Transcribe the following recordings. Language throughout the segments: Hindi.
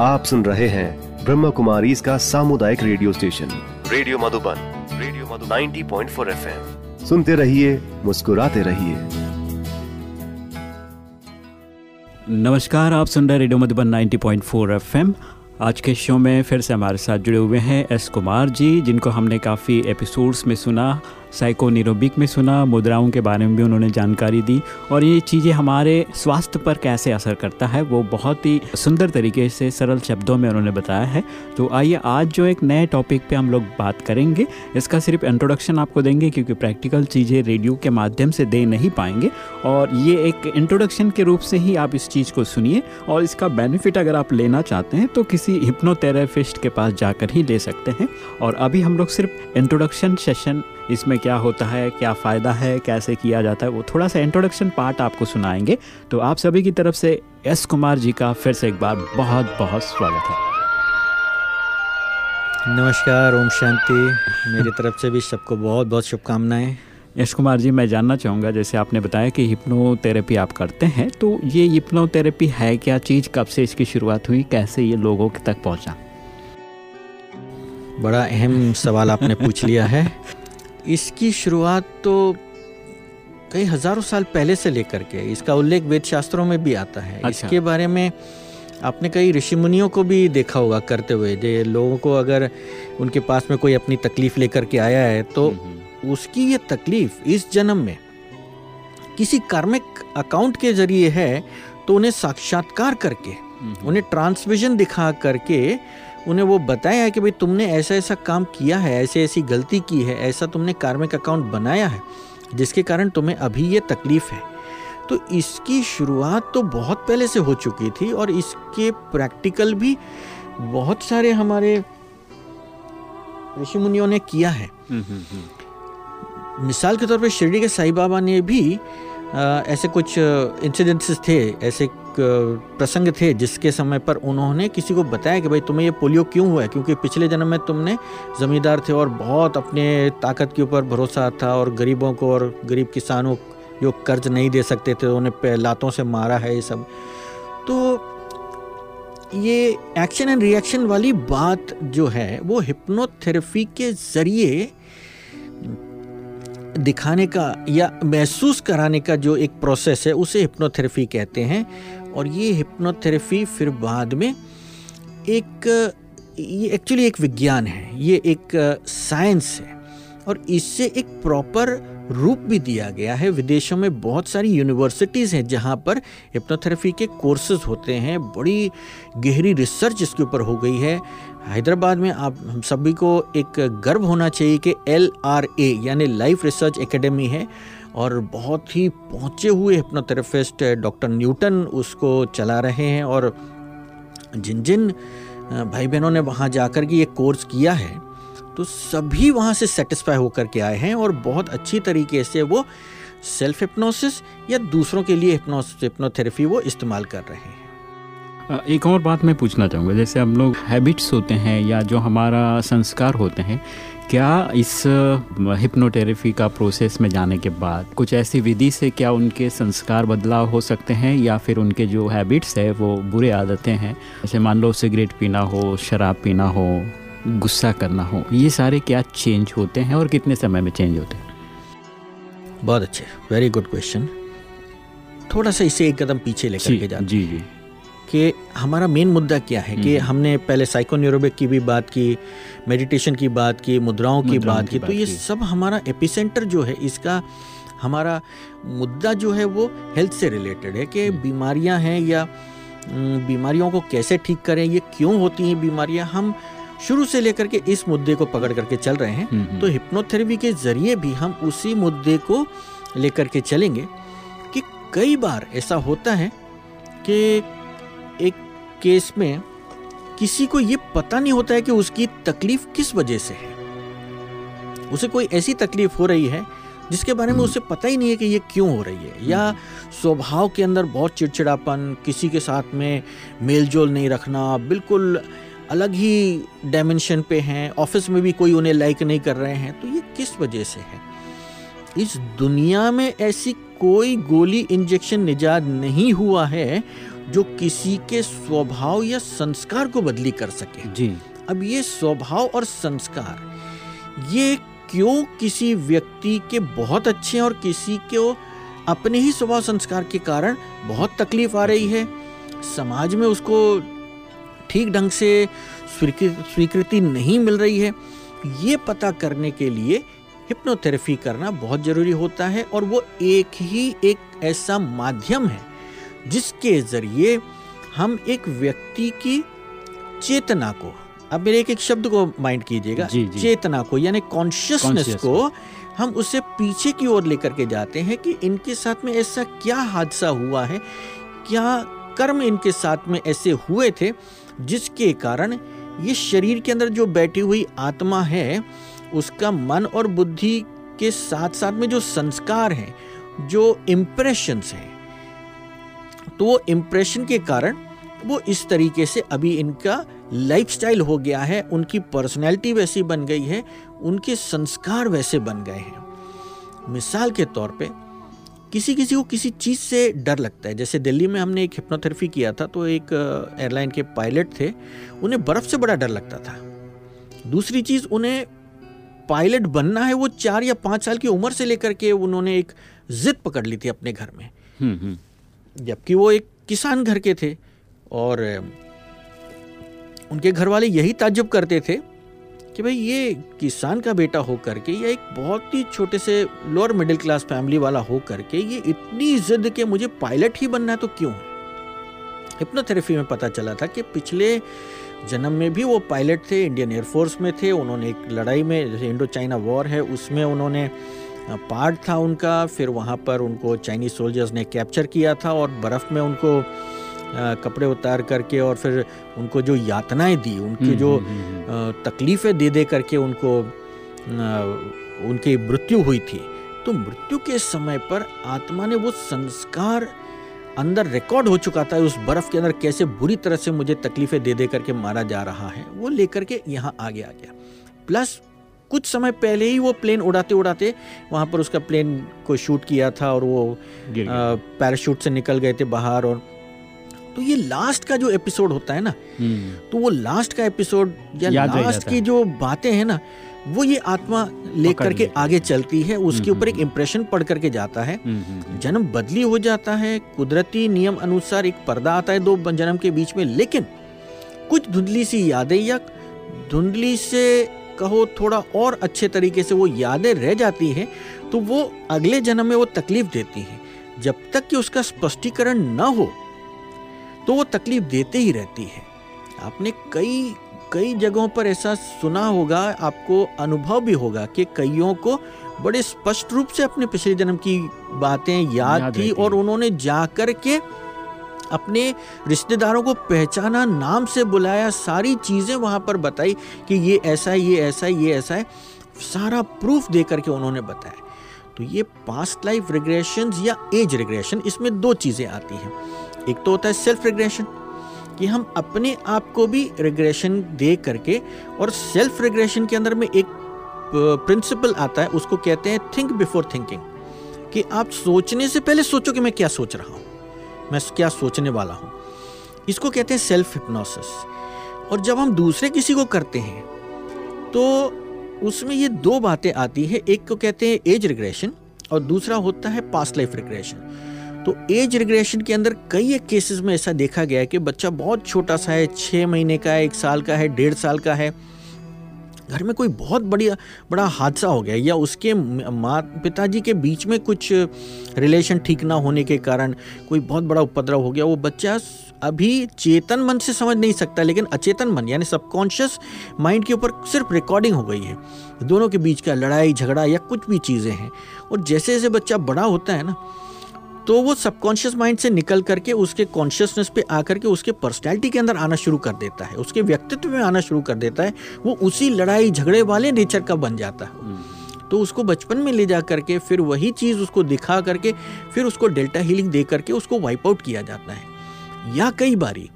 आप सुन रहे हैं ब्रह्म कुमारी इसका सामुदायिक radio station. Radio Madhuban radio Madhuban. 90.4 FM. सुनते रहिए मुस्कुराते रहिए। नमस्कार आप सुन रहे रेडियो मधुबन 90.4 एफएम। आज के शो में फिर से हमारे साथ जुड़े हुए हैं एस कुमार जी जिनको हमने काफ़ी एपिसोड्स में सुना। साइकोनिरोबिक में सुना, मुद्राओं के बारे में भी उन्होंने जानकारी दी और ये चीज़ें हमारे स्वास्थ्य पर कैसे असर करता है, वो बहुत ही सुंदर तरीके से सरल शब्दों में उन्होंने बताया है। तो आइए आज जो एक नए टॉपिक पे हम लोग बात करेंगे, इसका सिर्फ़ इंट्रोडक्शन आपको देंगे क्योंकि प्रैक्टिकल चीज़ें रेडियो के माध्यम से दे नहीं पाएँगे और ये एक इंट्रोडक्शन के रूप से ही आप इस चीज़ को सुनिए और इसका बेनिफिट अगर आप लेना चाहते हैं तो किसी हिप्नोथेरेपिस्ट के पास जाकर ही ले सकते हैं। और अभी हम लोग सिर्फ़ इंट्रोडक्शन सेशन इसमें क्या होता है क्या फ़ायदा है कैसे किया जाता है वो थोड़ा सा इंट्रोडक्शन पार्ट आपको सुनाएँगे। तो आप सभी की तरफ़ से एस कुमार जी का फिर से एक बार बहुत बहुत स्वागत है। नमस्कार ओम शांति। मेरी तरफ़ से भी सबको बहुत बहुत शुभकामनाएँ। यश कुमार जी मैं जानना चाहूँगा जैसे आपने बताया कि हिप्नोथेरेपी आप करते हैं तो ये हिप्नोथेरेपी है क्या? चीज़ कब से इसकी शुरुआत हुई? कैसे ये लोगों तक पहुँचा? बड़ा अहम सवाल आपने पूछ लिया है। इसकी शुरुआत तो कई हज़ारों साल पहले से लेकर के इसका उल्लेख वेद शास्त्रों में भी आता है अच्छा। इसके बारे में आपने कई ऋषि मुनियों को भी देखा होगा करते हुए जो लोगों को अगर उनके पास में कोई अपनी तकलीफ़ लेकर के आया है तो हम्म, हम्म। उसकी ये तकलीफ़ इस जन्म में किसी कार्मिक अकाउंट के ज़रिए है तो उन्हें साक्षात्कार करके हम्म, उन्हें ट्रांसविजन दिखा करके उन्हें वो बताया कि भाई तुमने ऐसा ऐसा काम किया है ऐसे ऐसी गलती की है ऐसा तुमने कार्मिक अकाउंट बनाया है जिसके कारण तुम्हें अभी ये तकलीफ़ है तो इसकी शुरुआत तो बहुत पहले से हो चुकी थी और इसके प्रैक्टिकल भी बहुत सारे हमारे ऋषि मुनियों ने किया है हम्म, हम्म, हम्म। मिसाल के तौर पे शिरडी के साईं बाबा ने भी आ, ऐसे कुछ इंसिडेंट्स थे ऐसे प्रसंग थे जिसके समय पर उन्होंने किसी को बताया कि भाई तुम्हें ये पोलियो क्यों हुआ है? क्योंकि पिछले जन्म में तुमने ज़मींदार थे और बहुत अपने ताकत के ऊपर भरोसा था और गरीबों को और गरीब किसानों जो कर्ज नहीं दे सकते थे, उन्हें लातों से मारा है ये सब। तो ये एक्शन एंड रिएक्शन वाली बात जो है, वो हिप्नोथेरेपी के ज़रिए दिखाने का या महसूस कराने का जो एक प्रोसेस है, उसे हिप्नोथेरेपी कहते हैं। और ये हिप्नोथेरेपी फिर बाद में एक, ये एक्चुअली एक विज्ञान है, ये एक साइंस है। और इससे एक प्रॉपर रूप भी दिया गया है। विदेशों में बहुत सारी यूनिवर्सिटीज़ हैं जहाँ पर हिप्नोथेरेपी के कोर्सेज होते हैं। बड़ी गहरी रिसर्च इसके ऊपर हो गई है। हैदराबाद में आप हम सभी को एक गर्व होना चाहिए कि एल आर ए यानी लाइफ रिसर्च एकेडमी है और बहुत ही पहुँचे हुए हिप्नोथेरेपिस्ट डॉक्टर न्यूटन उसको चला रहे हैं और जिन जिन भाई बहनों ने वहाँ जाकर के ये कोर्स किया है तो सभी वहाँ से सेटिस्फाई होकर के आए हैं और बहुत अच्छी तरीके से वो सेल्फ हिप्नोसिस या दूसरों के लिए हिप्नोथेरेपी वो इस्तेमाल कर रहे हैं। एक और बात मैं पूछना चाहूँगा। जैसे हम लोग हैबिट्स होते हैं या जो हमारा संस्कार होते हैं क्या इस हिप्नोथेरेपी का प्रोसेस में जाने के बाद कुछ ऐसी विधि से क्या उनके संस्कार बदलाव हो सकते हैं या फिर उनके जो हैबिट्स है वो बुरे आदतें हैं? जैसे मान लो सिगरेट पीना हो शराब पीना हो गुस्सा करना हो ये सारे क्या चेंज होते हैं और कितने समय में चेंज होते हैं? बहुत अच्छे। वेरी गुड क्वेश्चन थोड़ा सा इसे एक कदम पीछे लेकर के जाते जी जी। कि हमारा मेन मुद्दा क्या है कि हम्म। हमने पहले साइकोन्यूरोबिक की भी बात की मेडिटेशन की बात की मुद्राओं की बात की, की तो ये सब हमारा एपिसेंटर जो है इसका हमारा मुद्दा जो है वो हेल्थ से रिलेटेड है कि हम्म। बीमारियाँ हैं या बीमारियों को कैसे ठीक करें ये क्यों होती हैं बीमारियाँ हम शुरू से लेकर के इस मुद्दे को पकड़ करके चल रहे हैं हम्म, तो हिप्नोथेरेपी के ज़रिए भी हम उसी मुद्दे को लेकर के चलेंगे कि कई बार ऐसा होता है कि केस में किसी को ये पता नहीं होता है कि उसकी तकलीफ़ किस वजह से है उसे कोई ऐसी तकलीफ़ हो रही है जिसके बारे में हम्म। उसे पता ही नहीं है कि ये क्यों हो रही है या हम्म। स्वभाव के अंदर बहुत चिड़चिड़ापन किसी के साथ में मेल जोल नहीं रखना बिल्कुल अलग ही डायमेंशन पे हैं ऑफ़िस में भी कोई उन्हें लाइक नहीं कर रहे हैं तो ये किस वजह से है इस दुनिया में ऐसी कोई गोली इंजेक्शन निजात नहीं हुआ है जो किसी के स्वभाव या संस्कार को बदली कर सके। जी। अब ये स्वभाव और संस्कार ये क्यों किसी व्यक्ति के बहुत अच्छे हैं और किसी को अपने ही स्वभाव संस्कार के कारण बहुत तकलीफ़ आ रही है? समाज में उसको ठीक ढंग से स्वीकृति नहीं मिल रही है। ये पता करने के लिए हिप्नोथेरेपी करना बहुत ज़रूरी होता है और वो एक ही एक ऐसा माध्यम है जिसके ज़रिए हम एक व्यक्ति की चेतना को अब मेरे एक एक शब्द को माइंड कीजिएगा चेतना को यानी कॉन्शियसनेस को हम उसे पीछे की ओर लेकर के जाते हैं कि इनके साथ में ऐसा क्या हादसा हुआ है क्या कर्म इनके साथ में ऐसे हुए थे जिसके कारण ये शरीर के अंदर जो बैठी हुई आत्मा है उसका मन और बुद्धि के साथ साथ में जो संस्कार हैं जो इम्प्रेशंस हैं तो वो इम्प्रेशन के कारण वो इस तरीके से अभी इनका लाइफस्टाइल हो गया है उनकी पर्सनैलिटी वैसी बन गई है उनके संस्कार वैसे बन गए हैं। मिसाल के तौर पे किसी किसी को किसी चीज़ से डर लगता है। जैसे दिल्ली में हमने एक हिप्नोथेरेपी किया था तो एक एयरलाइन के पायलट थे उन्हें बर्फ़ से बड़ा डर लगता था। दूसरी चीज़ उन्हें पायलट बनना है वो चार या पाँच साल की उम्र से लेकर के उन्होंने एक जिद पकड़ ली थी अपने घर में। हम्म, हम्म। जबकि वो एक किसान घर के थे और उनके घर वाले यही ताज्जुब करते थे कि भाई ये किसान का बेटा हो करके या एक बहुत ही छोटे से लोअर मिडिल क्लास फैमिली वाला हो करके ये इतनी जिद के मुझे पायलट ही बनना है तो क्यों? हिप्नोथेरेपी में पता चला था कि पिछले जन्म में भी वो पायलट थे इंडियन एयरफोर्स में थे, उन्होंने एक लड़ाई में, जैसे इंडो चाइना वॉर है, उसमें उन्होंने पार्ट था उनका फिर वहाँ पर उनको चाइनीज़ सोल्जर्स ने कैप्चर किया था और बर्फ़ में उनको कपड़े उतार करके और फिर उनको जो यातनाएँ दी उनकी हम्म, जो हम्म, हम्म, तकलीफ़ें दे दे करके उनको उनकी मृत्यु हुई थी। तो मृत्यु के समय पर आत्मा ने वो संस्कार अंदर रिकॉर्ड हो चुका था उस बर्फ़ के अंदर कैसे बुरी तरह से मुझे तकलीफें दे दे करके मारा जा रहा है वो लेकर के यहाँ आगे आ गया। प्लस कुछ समय पहले ही वो प्लेन उड़ाते उड़ाते वहाँ पर उसका प्लेन को शूट किया था और वो पैराशूट से निकल गए थे बाहर और तो ये लास्ट का जो एपिसोड होता है ना हम्म। तो वो लास्ट का एपिसोड या लास्ट की जो बातें हैं ना वो ये आत्मा लेकर के आगे चलती है उसके ऊपर एक इम्प्रेशन पढ़ करके जाता है। हम्म, हम्म, जन्म बदली हो जाता है कुदरती नियम अनुसार एक पर्दा आता है दो जन्म के बीच में लेकिन कुछ धुंधली सी यादें या धुंधली से कहो थोड़ा और अच्छे तरीके से वो यादें रह जाती हैं तो वो अगले जन्म में वो तकलीफ़ देती है जब तक कि उसका स्पष्टीकरण न हो तो वो तकलीफ़ देते ही रहती है। आपने कई कई जगहों पर ऐसा सुना होगा आपको अनुभव भी होगा कि कईयों को बड़े स्पष्ट रूप से अपने पिछले जन्म की बातें याद, याद थी और उन्होंने जाकर के अपने रिश्तेदारों को पहचाना, नाम से बुलाया, सारी चीज़ें वहाँ पर बताई कि ये ऐसा है, ये ऐसा है, ये ऐसा है। सारा प्रूफ दे करके उन्होंने बताया। तो ये पास्ट लाइफ रिग्रेशन या एज रिग्रेशन इसमें दो चीज़ें आती हैं। एक तो होता है सेल्फ रिग्रेशन कि हम अपने आप को भी रिग्रेशन दे करके और सेल्फ रिग्रेशन के अंदर में एक प्रिंसिपल आता है, उसको कहते हैं थिंक बिफोर थिंकिंग कि आप सोचने से पहले सोचो कि मैं क्या सोच रहा हूँ। मैं क्या सोचने वाला हूँ। इसको कहते हैं सेल्फ हिप्नोसिस और जब हम दूसरे किसी को करते हैं तो उसमें ये दो बातें आती है। एक को कहते हैं एज रिग्रेशन और दूसरा होता है पास्ट लाइफ रिग्रेशन तो एज रिग्रेशन के अंदर कई एक केसेस में ऐसा देखा गया है कि बच्चा बहुत छोटा सा है छः महीने का है, एक साल का है, डेढ़ साल का है। घर में कोई बहुत बढ़िया, बड़ा हादसा हो गया या उसके माँ पिताजी के बीच में कुछ रिलेशन ठीक ना होने के कारण कोई बहुत बड़ा उपद्रव हो गया, वो बच्चा अभी चेतन मन से समझ नहीं सकता, लेकिन अचेतन मन, यानी सबकॉन्शियस माइंड के ऊपर सिर्फ़ रिकॉर्डिंग हो गई है। दोनों के बीच का लड़ाई, झगड़ा या कुछ भी चीज़ें हैं, और जैसे जैसे बच्चा बड़ा होता है ना तो वो सबकॉन्शियस माइंड से निकल करके उसके कॉन्शियसनेस पे आकर के उसके पर्सनैलिटी के अंदर आना शुरू कर देता है। उसके व्यक्तित्व में आना शुरू कर देता है। वो उसी लड़ाई झगड़े वाले नेचर का बन जाता है। हम्म। तो उसको बचपन में ले जा करके फिर वही चीज़ उसको दिखा करके फिर उसको डेल्टा हीलिंग दे करके उसको वाइप आउट किया जाता है। या कई बारी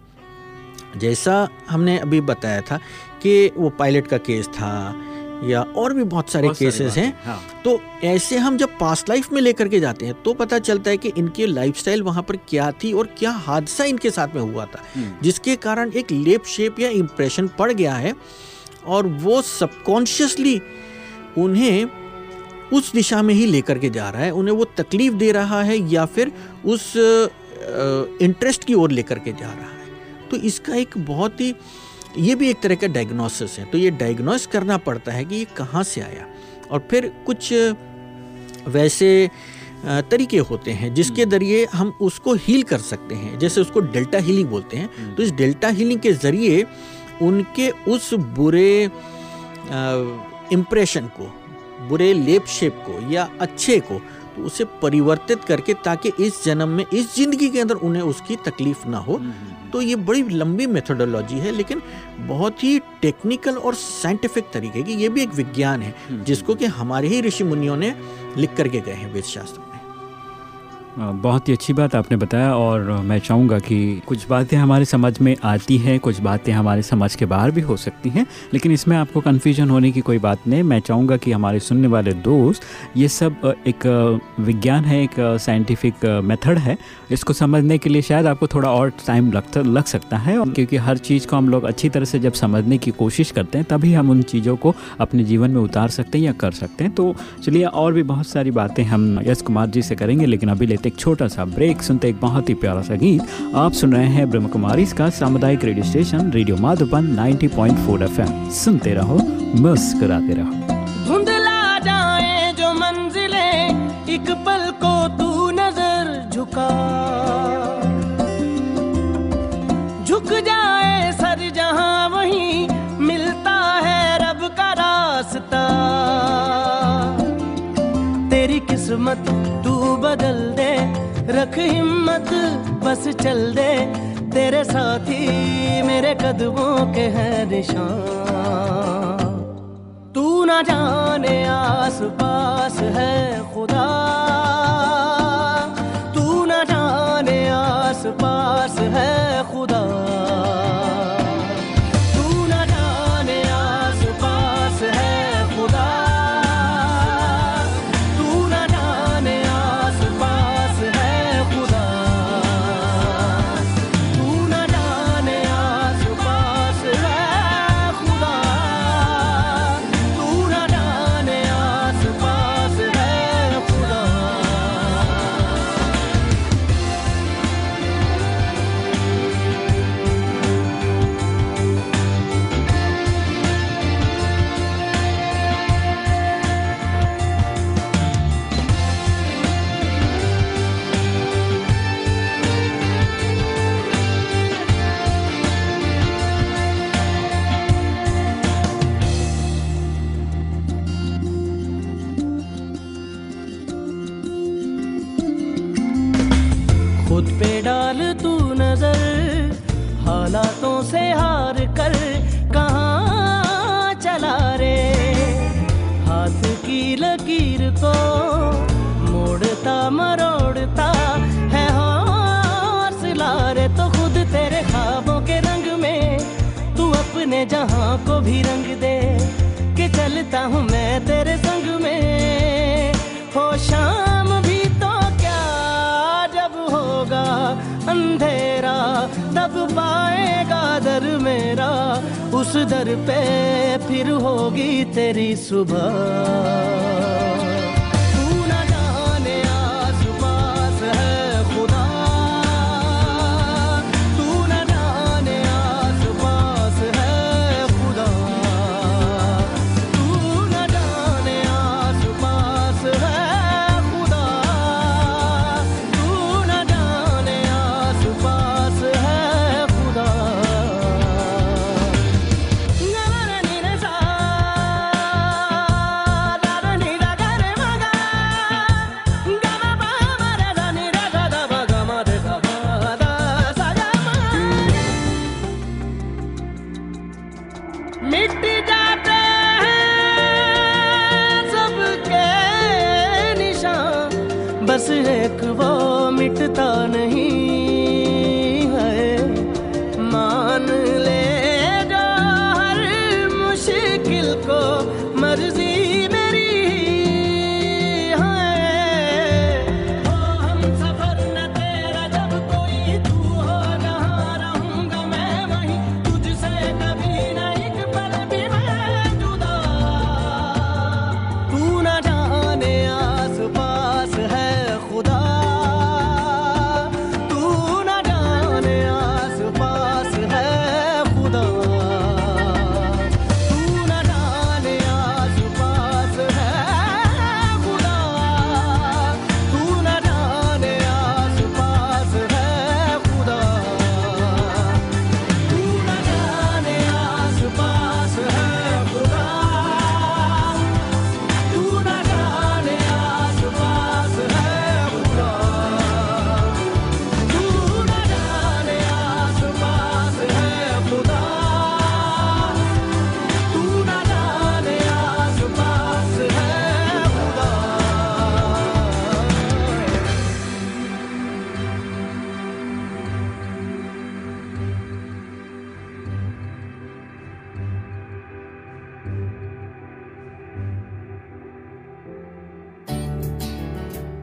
जैसा हमने अभी बताया था कि वो पायलट का केस था या और भी बहुत सारे केसेस हैं हाँ। तो ऐसे हम जब पास्ट लाइफ में लेकर के जाते हैं तो पता चलता है कि इनकी लाइफस्टाइल वहाँ पर क्या थी और क्या हादसा इनके साथ में हुआ था हम्म। जिसके कारण एक लेप शेप या इम्प्रेशन पड़ गया है और वो सबकॉन्शियसली उन्हें उस दिशा में ही लेकर के जा रहा है उन्हें वो तकलीफ़ दे रहा है या फिर उस इंटरेस्ट की ओर लेकर के जा रहा है तो इसका एक बहुत ही ये भी एक तरह का डायग्नोसिस है। तो ये डायग्नोस करना पड़ता है कि ये कहाँ से आया। और फिर कुछ वैसे तरीके होते हैं जिसके ज़रिए हम्म। हम उसको हील कर सकते हैं। जैसे उसको डेल्टा हीलिंग बोलते हैं। हम्म। तो इस डेल्टा हीलिंग के ज़रिए उनके उस बुरे इम्प्रेशन को बुरे लेप शेप को या अच्छे को तो उसे परिवर्तित करके ताकि इस जन्म में इस ज़िंदगी के अंदर उन्हें उसकी तकलीफ़ ना हो। हम्म, तो ये बड़ी लंबी मेथोडोलॉजी है लेकिन बहुत ही टेक्निकल और साइंटिफिक तरीके की ये भी एक विज्ञान है जिसको कि हमारे ही ऋषि मुनियों ने लिख करके गए हैं वेद शास्त्र बहुत ही अच्छी बात आपने बताया और मैं चाहूँगा कि कुछ बातें हमारे समझ में आती हैं, कुछ बातें हमारे समझ के बाहर भी हो सकती हैं, लेकिन इसमें आपको कन्फ्यूज़न होने की कोई बात नहीं। मैं चाहूँगा कि हमारे सुनने वाले दोस्त ये सब एक विज्ञान है, एक साइंटिफिक मेथड है। इसको समझने के लिए शायद आपको थोड़ा और टाइम लगता, लग सकता है क्योंकि हर चीज़ को हम लोग अच्छी तरह से जब समझने की कोशिश करते हैं, तभी हम उन चीज़ों को अपने जीवन में उतार सकते हैं या कर सकते हैं। तो चलिए और भी बहुत सारी बातें हम यश कुमार जी से करेंगे, लेकिन अभी एक छोटा सा ब्रेक, सुनते एक बहुत ही प्यारा सा गीत। आप सुन रहे हैं ब्रह्म कुमारी का सामुदायिक radio station, radio Madhuban 90.4 point सुनते रहो, मुस्कुराते रहो। धुंधला जाए जो मंजिले, एक पल को तू नज़र झुक। रख हिम्मत, बस चल दे। तेरे साथी मेरे कदमों के हैं निशान। तू ना जाने आस पास है खुदा। पाएगा दर मेरा उस दर पे फिर होगी तेरी सुबह।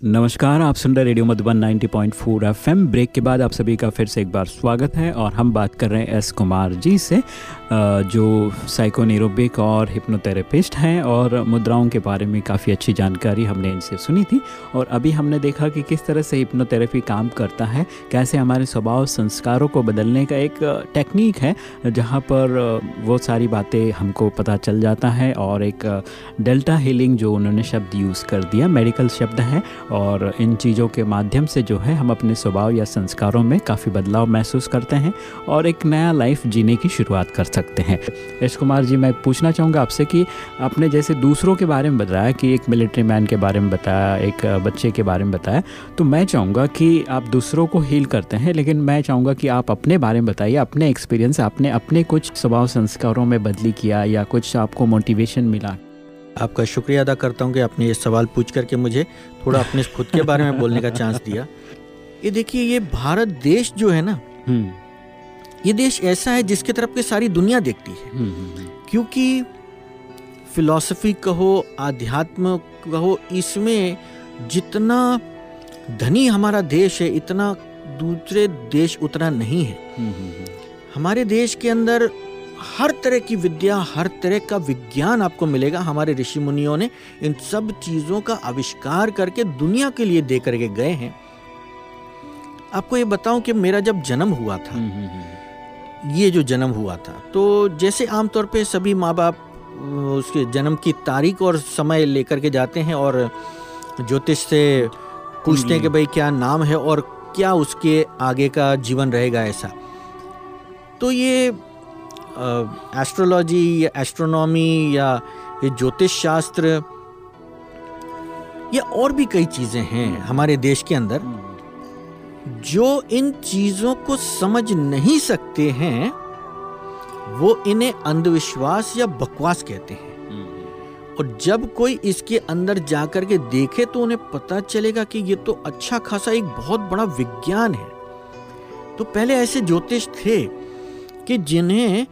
नमस्कार, आप सुन रहे रेडियो मधुबन 90.4 एफएम। ब्रेक के बाद आप सभी का फिर से एक बार स्वागत है और हम बात कर रहे हैं एस कुमार जी से जो साइकोनिरोबिक और हिप्नोथेरेपिस्ट हैं और मुद्राओं के बारे में काफ़ी अच्छी जानकारी हमने इनसे सुनी थी और अभी हमने देखा कि किस तरह से हिप्नोथेरेपी काम करता है, कैसे हमारे स्वभाव संस्कारों को बदलने का एक टेक्निक है, जहाँ पर वो सारी बातें हमको पता चल जाता है और एक डेल्टा हीलिंग जो उन्होंने शब्द यूज़ कर दिया मेडिकल शब्द है और इन चीज़ों के माध्यम से जो है, हम अपने स्वभाव या संस्कारों में काफ़ी बदलाव महसूस करते हैं और एक नया लाइफ जीने की शुरुआत कर सकते हैं। यश कुमार जी, मैं पूछना चाहूँगा आपसे कि आपने जैसे दूसरों के बारे में बताया कि एक मिलिट्री मैन के बारे में बताया, एक बच्चे के बारे में बताया तो मैं चाहूँगा कि आप दूसरों को हील करते हैं, लेकिन मैं चाहूँगा कि आप अपने बारे में बताइए, अपने एक्सपीरियंस आपने अपने कुछ स्वभाव संस्कारों में बदली किया या कुछ आपको मोटिवेशन मिला। आपका शुक्रिया अदा करता हूँ कि आपने ये सवाल पूछ करके मुझे थोड़ा अपने खुद के बारे में बोलने का चांस दिया ये देखिए ये भारत देश जो है ना हम्म। ये देश ऐसा है जिसके तरफ़ के सारी दुनिया देखती है हम्म, हम्म। क्योंकि फिलॉसफी कहो आध्यात्म कहो इसमें जितना धनी हमारा देश है इतना दूसरे देश उतना नहीं है हमारे देश के अंदर हर तरह की विद्या हर तरह का विज्ञान आपको मिलेगा हमारे ऋषि मुनियों ने। इन सब चीज़ों का आविष्कार करके दुनिया के लिए दे करके गए हैं। आपको ये बताऊँ कि मेरा जब जन्म हुआ था ये जो जन्म हुआ था तो जैसे आमतौर पे सभी माँ बाप उसके जन्म की तारीख और समय लेकर के जाते हैं और ज्योतिष से पूछते हैं कि भाई क्या नाम है और क्या उसके आगे का जीवन रहेगा ऐसा। तो ये एस्ट्रोलॉजी या एस्ट्रोनॉमी या ये ज्योतिष शास्त्र या और भी कई चीज़ें हैं हमारे देश के अंदर जो इन चीज़ों को समझ नहीं सकते हैं वो इन्हें अंधविश्वास या बकवास कहते हैं। और जब कोई इसके अंदर जाकर के देखे तो उन्हें पता चलेगा कि ये तो अच्छा खासा एक बहुत बड़ा विज्ञान है। तो पहले ऐसे ज्योतिष थे कि जिन्हें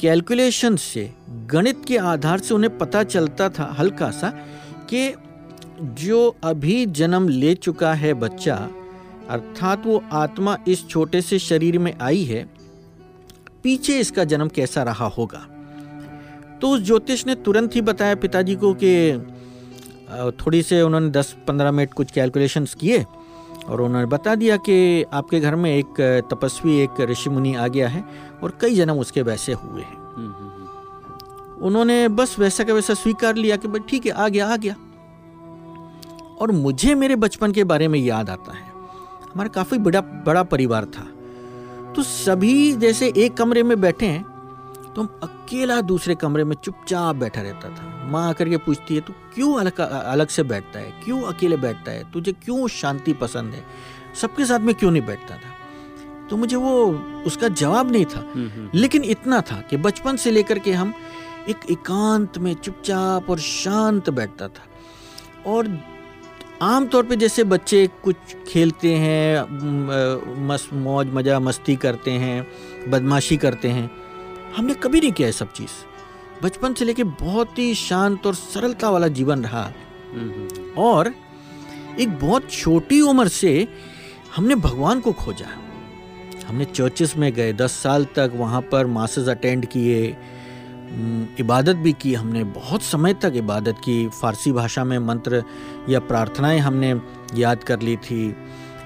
कैलकुलेशन से, गणित के आधार से उन्हें पता चलता था हल्का सा कि जो अभी जन्म ले चुका है बच्चा, अर्थात वो आत्मा इस छोटे से शरीर में आई है, पीछे इसका जन्म कैसा रहा होगा? तो उस ज्योतिष ने तुरंत ही बताया पिताजी को कि थोड़ी से उन्होंने 10-15 मिनट कुछ कैलकुलेशंस किए। और उन्होंने बता दिया कि आपके घर में एक तपस्वी एक ऋषि मुनि आ गया है और कई जन्म उसके वैसे हुए हैं। हम्म, हम्म, हम्म। उन्होंने बस वैसा का वैसा स्वीकार लिया कि भाई ठीक है आ गया आ गया। और मुझे मेरे बचपन के बारे में याद आता है। हमारा काफ़ी बड़ा बड़ा परिवार था। तो सभी जैसे एक कमरे में बैठे हैं तो हम अकेला दूसरे कमरे में चुपचाप बैठा रहता था। माँ आकर के पूछती है तू क्यों अलग अलग से बैठता है? क्यों अकेले बैठता है? तुझे क्यों शांति पसंद है? सबके साथ में क्यों नहीं बैठता था? तो मुझे वो उसका जवाब नहीं था। हम्म, हम्म। लेकिन इतना था कि बचपन से लेकर के हम एक एकांत में चुपचाप और शांत बैठता था। और आमतौर पे जैसे बच्चे कुछ खेलते हैं मस मौज मज़ा मस्ती करते हैं बदमाशी करते हैं हमने कभी नहीं किया है सब चीज़। बचपन से लेके बहुत ही शांत और सरलता वाला जीवन रहा। और एक बहुत छोटी उम्र से हमने भगवान को खोजा। हमने चर्चेस में गए दस साल तक वहाँ पर मासेस अटेंड किए इबादत भी की हमने बहुत समय तक इबादत की। फ़ारसी भाषा में मंत्र या प्रार्थनाएँ हमने याद कर ली थी।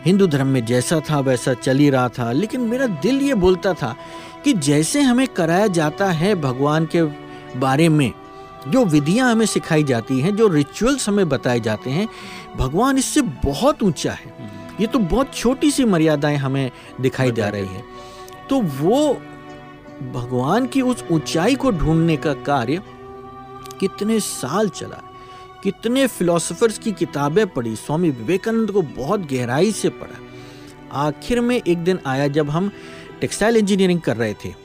हिंदू धर्म में जैसा था वैसा चल ही रहा था लेकिन मेरा दिल ये बोलता था कि जैसे हमें कराया जाता है भगवान के बारे में जो विधियाँ हमें सिखाई जाती हैं, जो रिचुअल्स हमें बताए जाते हैं, भगवान इससे बहुत ऊँचा है। ये तो बहुत छोटी सी मर्यादाएँ हमें दिखाई जा रही है। तो वो भगवान की उस ऊंचाई को ढूँढने का कार्य कितने साल चला, कितने फिलोसफर्स की किताबें पढ़ी, स्वामी विवेकानंद को बहुत गहराई से पढ़ा। आखिर में एक दिन आया जब हम टेक्सटाइल इंजीनियरिंग कर रहे थे।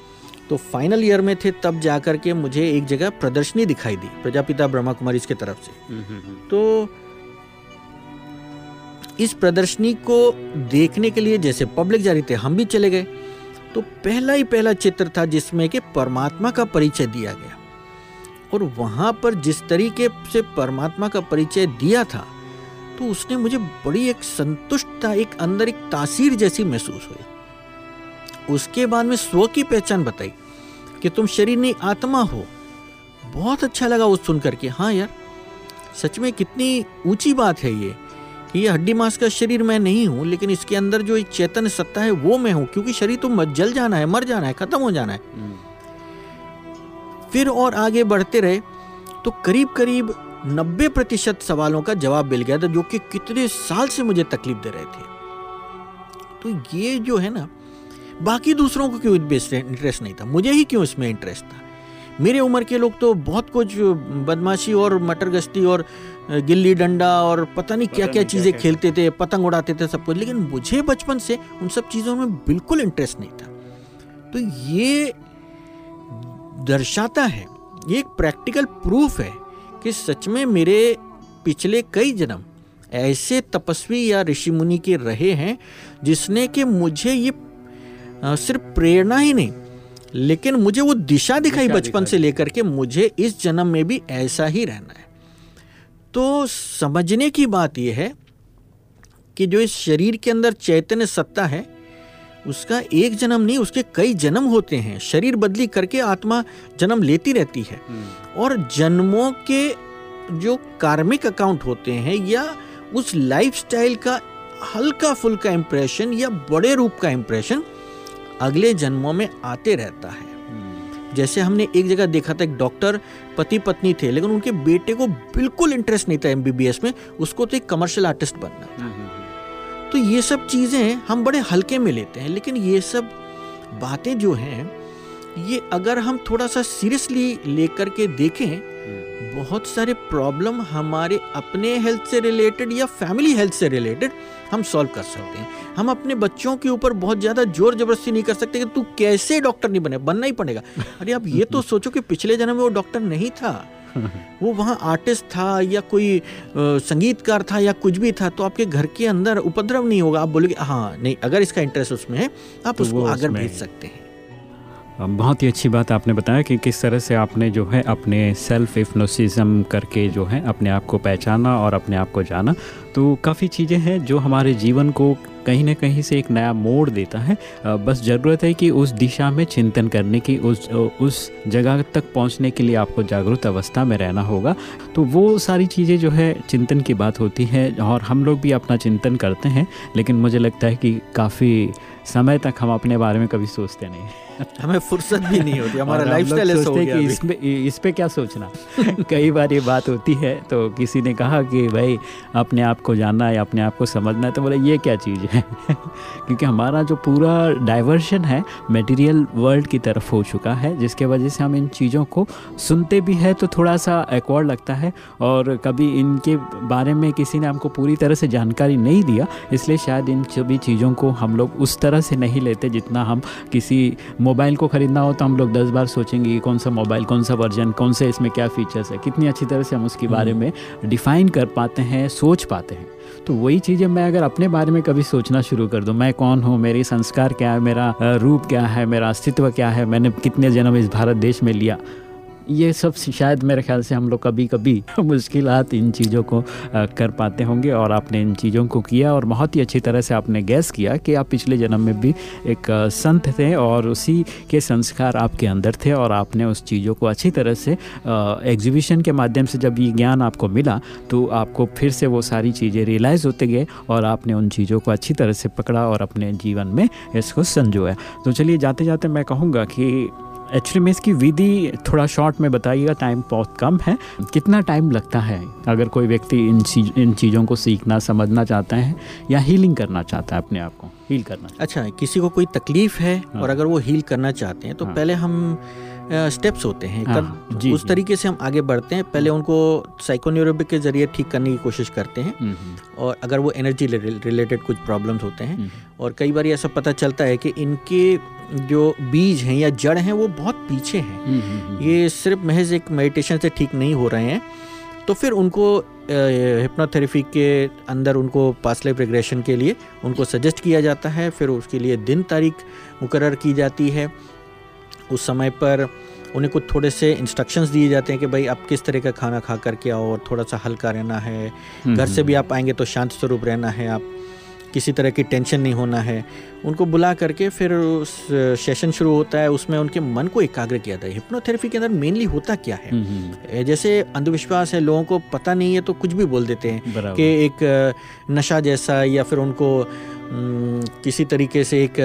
तो फाइनल ईयर में थे तब जाकर के मुझे एक जगह प्रदर्शनी दिखाई दी प्रजापिता ब्रह्मा कुमारी की तरफ़ से। हम्म, हम्म, हम्म। तो इस प्रदर्शनी को देखने के लिए जैसे पब्लिक जा रही थे हम भी चले गए। तो पहला ही पहला चित्र था जिसमें कि परमात्मा का परिचय दिया गया। और वहाँ पर जिस तरीके से परमात्मा का परिचय दिया था तो उसने मुझे बड़ी एक संतुष्टता एक अंदर एक तासीर जैसी महसूस हुई। उसके बाद में स्व की पहचान बताई कि तुम शरीर नहीं आत्मा हो। बहुत अच्छा लगा वो सुन करके हाँ यार सच में कितनी ऊँची बात है ये कि ये हड्डी मांस का शरीर मैं नहीं हूँ लेकिन इसके अंदर जो एक चेतन सत्ता है वो मैं हूँ क्योंकि शरीर तो जल जाना है मर जाना है खत्म हो जाना है। हम्म। फिर और आगे बढ़ते रहे तो करीब करीब 90 प्रतिशत सवालों का जवाब मिल गया था जो कि कितने साल से मुझे तकलीफ़ दे रहे थे। तो ये जो है ना बाकी दूसरों को क्यों इंटरेस्ट नहीं था? मुझे ही क्यों इसमें इंटरेस्ट था? मेरे उम्र के लोग तो बहुत कुछ बदमाशी और मटर गश्ती और गिल्ली डंडा और पता नहीं क्या क्या चीज़ें खेलते थे पतंग उड़ाते थे सब कुछ लेकिन मुझे बचपन से उन सब चीज़ों में बिल्कुल इंटरेस्ट नहीं था। तो ये दर्शाता है ये एक प्रैक्टिकल प्रूफ है कि सच में मेरे पिछले कई जन्म ऐसे तपस्वी या ऋषि मुनि के रहे हैं जिसने कि मुझे ये सिर्फ़ प्रेरणा ही नहीं लेकिन मुझे वो दिशा दिखाई बचपन से लेकर के मुझे इस जन्म में भी ऐसा ही रहना है। तो समझने की बात यह है कि जो इस शरीर के अंदर चैतन्य सत्ता है उसका एक जन्म नहीं उसके कई जन्म होते हैं। शरीर बदली करके आत्मा जन्म लेती रहती है। हम्म। और जन्मों के जो कार्मिक अकाउंट होते हैं या उस लाइफस्टाइल का हल्का फुल्का इंप्रेशन या बड़े रूप का इंप्रेशन अगले जन्मों में आते रहता है हम्म। जैसे हमने एक जगह देखा था एक डॉक्टर पति पत्नी थे लेकिन उनके बेटे को बिल्कुल इंटरेस्ट नहीं था एमबीबीएस में उसको तो एक कमर्शियल आर्टिस्ट बनना था हम्म, तो ये सब चीज़ें हम बड़े हल्के में लेते हैं लेकिन ये सब बातें जो हैं ये अगर हम थोड़ा सा सीरियसली लेकर के देखें बहुत सारे प्रॉब्लम हमारे अपने हेल्थ से रिलेटेड या फैमिली हेल्थ से रिलेटेड हम सॉल्व कर सकते हैं। हम अपने बच्चों के ऊपर बहुत ज़्यादा ज़ोर ज़बरदस्ती नहीं कर सकते कि तू कैसे डॉक्टर नहीं बने बनना ही पड़ेगा। अरे आप ये तो सोचो कि पिछले जन्म में वो डॉक्टर नहीं था। वो वहाँ आर्टिस्ट था या कोई संगीतकार था या कुछ भी था तो आपके घर के अंदर उपद्रव नहीं होगा। आप बोलोगे हाँ नहीं अगर इसका इंटरेस्ट उसमें है आप तो उसको आगे भेज सकते हैं। बहुत ही अच्छी बात आपने बताया कि किस तरह से आपने जो है अपने सेल्फ इफ्नोसिज्म करके जो है अपने आप को पहचाना और अपने आप को जाना। तो काफ़ी चीज़ें हैं जो हमारे जीवन को कहीं ना कहीं से एक नया मोड़ देता है। बस ज़रूरत है कि उस दिशा में चिंतन करने की, उस उस जगह तक पहुँचने के लिए आपको जागरूक अवस्था में रहना होगा। तो वो सारी चीज़ें जो है चिंतन की बात होती है और हम लोग भी अपना चिंतन करते हैं, लेकिन मुझे लगता है कि काफ़ी समय तक हम अपने बारे में कभी सोचते नहीं। हमें फुर्सत भी नहीं होती हमारा लाइफस्टाइल ऐसा हो गया कि इसमें इस पे क्या सोचना? कई बार ये बात होती है तो किसी ने कहा कि भाई अपने आप को जानना है अपने आप को समझना है तो बोले ये क्या चीज़ है? क्योंकि हमारा जो पूरा डाइवर्शन है मटेरियल वर्ल्ड की तरफ़ हो चुका है जिसके वजह से हम इन चीज़ों को सुनते भी है तो थोड़ा सा एक्वर्ड लगता है और कभी इनके बारे में किसी ने हमको पूरी तरह से जानकारी नहीं दिया इसलिए शायद इन सभी चीज़ों को हम लोग उस तरह से नहीं लेते जितना हम किसी मोबाइल को ख़रीदना हो तो हम लोग दस बार सोचेंगे कि कौन सा मोबाइल कौन सा वर्जन कौन से इसमें क्या फ़ीचर्स है। कितनी अच्छी तरह से हम उसके बारे हम्म। में डिफ़ाइन कर पाते हैं सोच पाते हैं। तो वही चीज़ें मैं अगर अपने बारे में कभी सोचना शुरू कर दूँ मैं कौन हूँ मेरी संस्कार क्या है मेरा रूप क्या है मेरा अस्तित्व क्या है मैंने कितने जन्म इस भारत देश में लिया? ये सब शायद मेरे ख्याल से हम लोग कभी कभी मुश्किल इन चीज़ों को कर पाते होंगे और आपने इन चीज़ों को किया और बहुत ही अच्छी तरह से आपने गैस किया कि आप पिछले जन्म में भी एक संत थे और उसी के संस्कार आपके अंदर थे और आपने उस चीज़ों को अच्छी तरह से एग्जीबिशन के माध्यम से जब ये ज्ञान आपको मिला तो आपको फिर से वो सारी चीज़ें रियलाइज़ होते गए और आपने उन चीज़ों को अच्छी तरह से पकड़ा और अपने जीवन में इसको संजोया। तो चलिए जाते जाते मैं कहूँगा कि एक्चुअली में इसकी विधि थोड़ा शॉर्ट में बताइएगा टाइम बहुत कम है। कितना टाइम लगता है अगर कोई व्यक्ति इन चीज़ इन चीज़ों को सीखना समझना चाहता है या हीलिंग करना चाहता है अपने आप को? हील करना अच्छा किसी को कोई तकलीफ़ है हाँ। और अगर वो हील करना चाहते हैं तो हाँ। पहले हम स्टेप्स होते हैं। हाँ, जी, उस तरीके से हम आगे बढ़ते हैं। पहले उनको साइकोन्यूरोबिक के ज़रिए ठीक करने की कोशिश करते हैं। हम्म, हम्म। और अगर वो एनर्जी रिलेटेड कुछ प्रॉब्लम्स होते हैं हम्म, और कई बार ऐसा पता चलता है कि इनके जो बीज हैं या जड़ हैं वो बहुत पीछे हैं। ये सिर्फ़ महज एक मेडिटेशन से ठीक नहीं हो रहे हैं। तो फिर उनको हिप्नोथेरेपी के अंदर उनको पास लाइफ रिग्रेशन के लिए उनको सजेस्ट किया जाता है। फिर उसके लिए दिन तारीख मुकर की जाती है। उस समय पर उन्हें कुछ थोड़े से इंस्ट्रक्शंस दिए जाते हैं कि भाई आप किस तरह का खाना खा करके आओ और थोड़ा सा हल्का रहना है। हम्म, घर से हम्म। भी आप आएँगे तो शांत स्वरूप रहना है। आप किसी तरह की टेंशन नहीं होना है। उनको बुला करके फिर उस सेशन शुरू होता है उसमें उनके मन को एकाग्र किया जाता है। हिप्नोथेरेपी के अंदर मेनली होता क्या है? हम्म, हम्म, जैसे अंधविश्वास है लोगों को पता नहीं है तो कुछ भी बोल देते हैं कि एक नशा जैसा या फिर उनको किसी तरीके से एक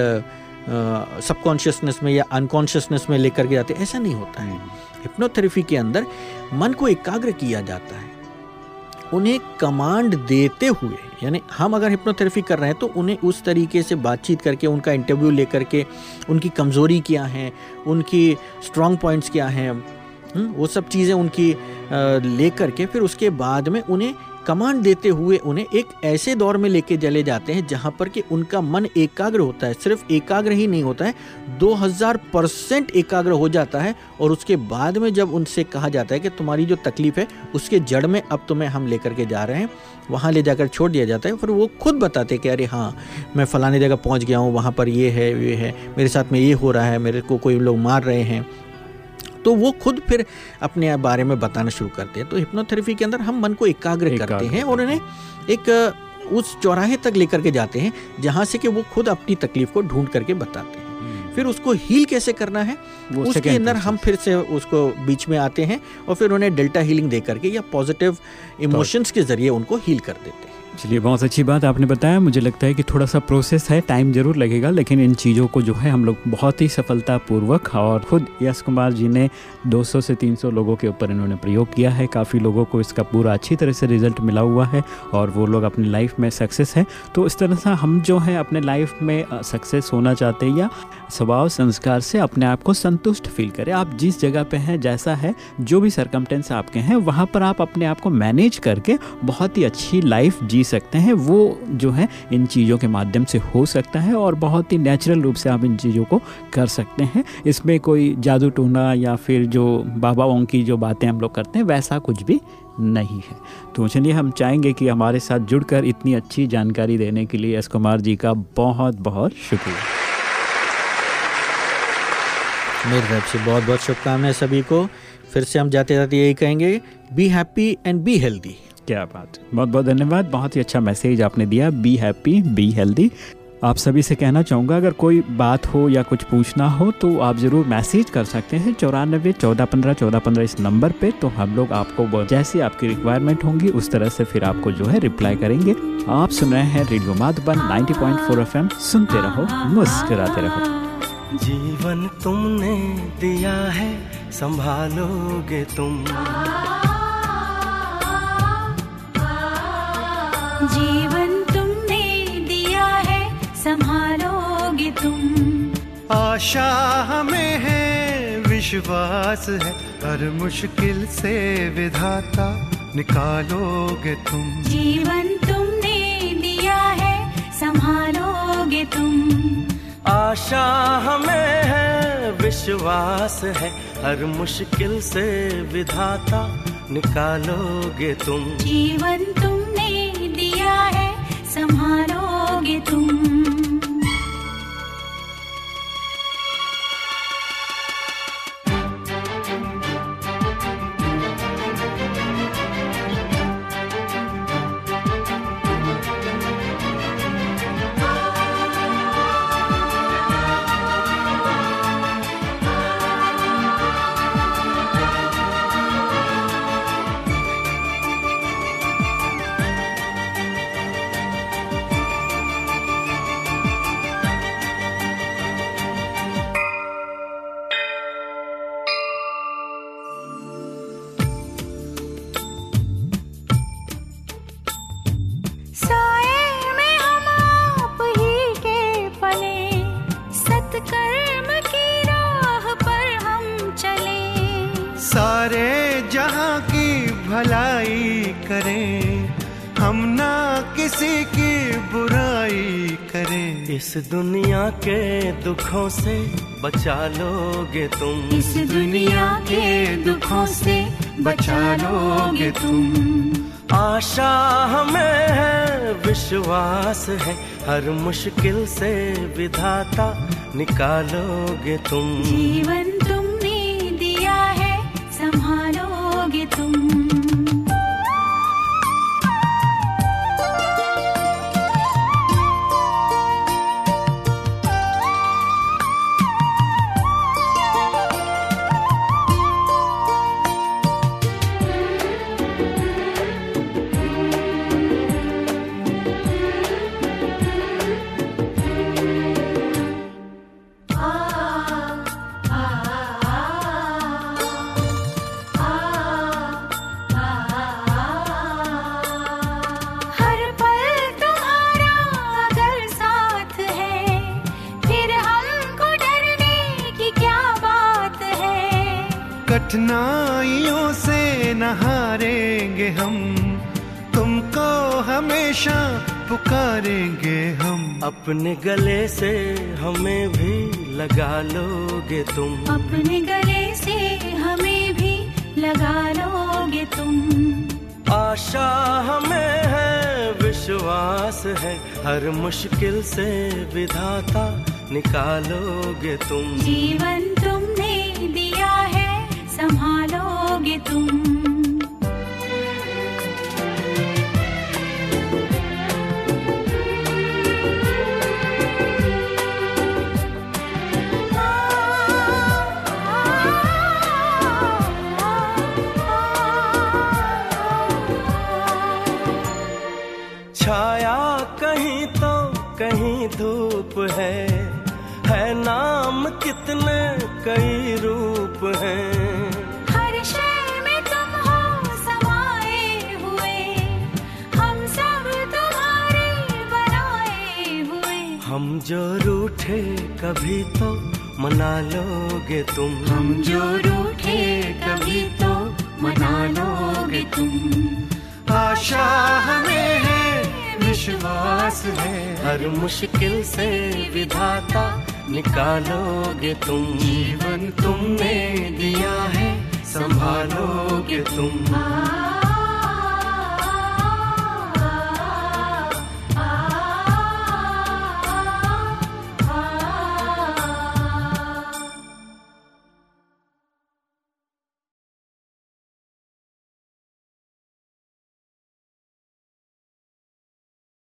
सबकॉन्शियसनेस में या अनकॉन्शियसनेस में लेकर के जाते ऐसा नहीं होता है। हिप्नोथेरेपी के अंदर मन को एकाग्र किया जाता है। उन्हें कमांड देते हुए यानी हम अगर हिप्नोथेरेपी कर रहे हैं तो उन्हें उस तरीके से बातचीत करके उनका इंटरव्यू लेकर के उनकी कमज़ोरी क्या है उनकी स्ट्रॉन्ग पॉइंट्स क्या हैं हम्म, वो सब चीज़ें उनकी ले करके फिर उसके बाद में उन्हें कमांड देते हुए उन्हें एक ऐसे दौर में लेके चले जाते हैं जहाँ पर कि उनका मन एकाग्र होता है। सिर्फ़ एकाग्र ही नहीं होता है 2000 परसेंट एकाग्र हो जाता है और उसके बाद में जब उनसे कहा जाता है कि तुम्हारी जो तकलीफ़ है उसके जड़ में अब तुम्हें हम लेकर के जा रहे हैं। वहाँ ले जाकर छोड़ दिया जाता है फिर वो खुद बताते हैं कि अरे हाँ मैं फलाने जगह पहुँच गया हूँ वहाँ पर ये है ये है मेरे साथ में ये हो रहा है मेरे को कोई लोग मार रहे हैं। तो वो खुद फिर अपने बारे में बताना शुरू करते हैं। तो हिप्नोथेरेपी के अंदर हम मन को एकाग्र एकाग्र करते हैं और उन्हें एक उस चौराहे तक लेकर के जाते हैं जहाँ से कि वो खुद अपनी तकलीफ़ को ढूंढ करके बताते हैं। फिर उसको हील कैसे करना है? उसके अंदर हम फिर से उसको बीच में आते हैं और फिर उन्हें डेल्टा हीलिंग दे करके या पॉजिटिव इमोशंस के ज़रिए उनको हील कर देते हैं। चलिए, बहुत अच्छी बात आपने बताया। मुझे लगता है कि थोड़ा सा प्रोसेस है टाइम ज़रूर लगेगा, लेकिन इन चीज़ों को जो है हम लोग बहुत ही सफलतापूर्वक और खुद यश कुमार जी ने 200 से 300 लोगों के ऊपर इन्होंने प्रयोग किया है। काफ़ी लोगों को इसका पूरा अच्छी तरह से रिज़ल्ट मिला हुआ है और वो लोग अपनी लाइफ में सक्सेस है। तो इस तरह से हम जो है अपने लाइफ में सक्सेस होना चाहते हैं या स्वभाव संस्कार से अपने आप को संतुष्ट फील करें। आप जिस जगह पर हैं, जैसा है, जो भी सरकमटेंस आपके हैं, वहाँ पर आप अपने आप को मैनेज करके बहुत ही अच्छी लाइफ जी सकते हैं, वो जो है इन चीज़ों के माध्यम से हो सकता है और बहुत ही नेचुरल रूप से आप इन चीज़ों को कर सकते हैं। इसमें कोई जादू टूना या फिर जो बाबा ओं की जो बातें हम लोग करते हैं, वैसा कुछ भी नहीं है। तो चलिए, हम चाहेंगे कि हमारे साथ जुड़कर इतनी अच्छी जानकारी देने के लिए एस कुमार जी का बहुत बहुत शुक्रिया। मेरी तरफ़ से बहुत बहुत शुभकामनाएँ सभी को। फिर से हम जाते जाते यही कहेंगे be happy and be healthy क्या बात। बहुत बहुत धन्यवाद। बहुत ही अच्छा मैसेज आपने दिया। बी हैप्पी बी हेल्दी आप सभी से कहना चाहूँगा, अगर कोई बात हो या कुछ पूछना हो तो आप ज़रूर मैसेज कर सकते हैं चौरानबे चौदह पंद्रह चौदह पंद्रह इस नंबर पे तो हम लोग आपको जैसी आपकी रिक्वायरमेंट होंगी, उस तरह से फिर आपको जो है रिप्लाई करेंगे। आप सुन रहे हैं रेडियो माधुबन 90.4 एफएम सुनते रहो, मुस्कराते रहो। जीवन तुमने दिया है, संभालोगे तुम। जीवन तुमने दिया है संभालोगे तुम। आशा हमें है विश्वास है हर मुश्किल से विधाता निकालोगे तुम। जीवन तुमने दिया है संभालोगे तुम। आशा हमें है विश्वास है हर मुश्किल से विधाता निकालोगे तुम। जीवन है संभालोगे तुम? भलाई करें हम ना किसी की बुराई करें। इस दुनिया के दुखों से बचा लोगे तुम। इस दुनिया के दुखों से बचा लोगे तुम। आशा हमें है विश्वास है हर मुश्किल से विधाता निकालोगे तुम। जीवन कठिनाइयों से न हारेंगे हम। तुमको हमेशा पुकारेंगे हम। अपने गले से हमें भी लगा लोगे तुम। अपने गले से हमें भी लगा लोगे तुम। आशा हमें है विश्वास है हर मुश्किल से विधाता निकालोगे तुम। जीवन है संभालोगे तुम। छाया कहीं तो कहीं धूप है है नाम कितने कई रूप हैं। जो रूठे कभी तो मना लोगे तुम। हम जो रूठे कभी तो मना लोगे तुम। आशा हमें है विश्वास है। हर मुश्किल से विधाता निकालोगे तुम। जीवन तुमने दिया है संभालोगे तुम। आ